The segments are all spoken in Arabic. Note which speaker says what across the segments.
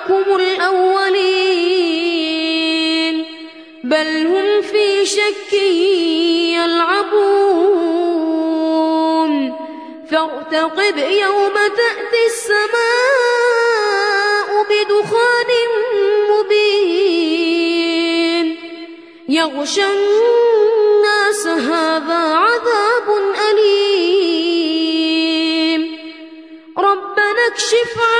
Speaker 1: آبائكم الأولين بل هم في شك يلعبون فارتقب يوم تأتي السماء بدخان مبين يغشى الناس هذا عذاب أليم ربنا اكشف عنا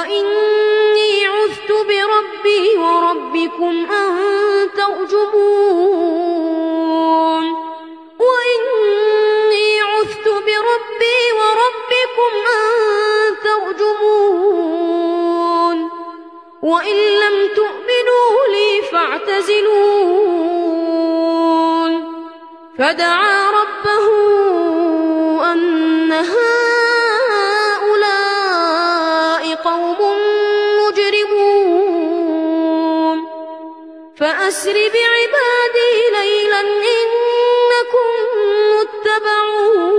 Speaker 1: وإني عذت بربي وربكم أن ترجمون وإني عذت بربي وربكم أن ترجمون وإن لم تؤمنوا لي فاعتزلون فدعا ربه أن هؤلاء قوم مجرمون. فأسر بعبادي ليلا إنكم متبعون.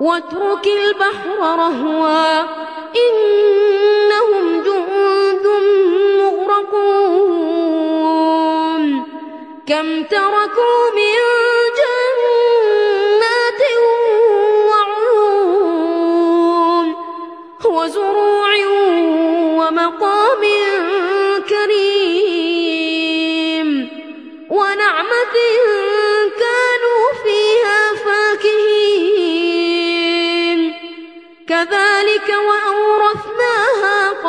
Speaker 1: واترك البحر رهوا إنهم جند مغرقون. كم تركوا من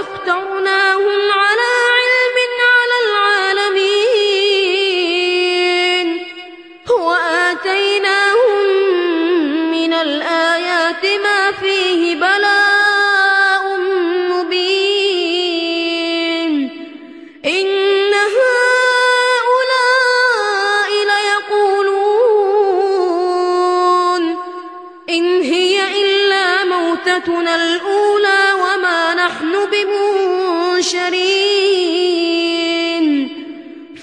Speaker 1: اخترناهم على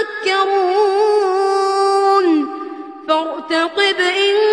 Speaker 1: تذكرون فارتقب إن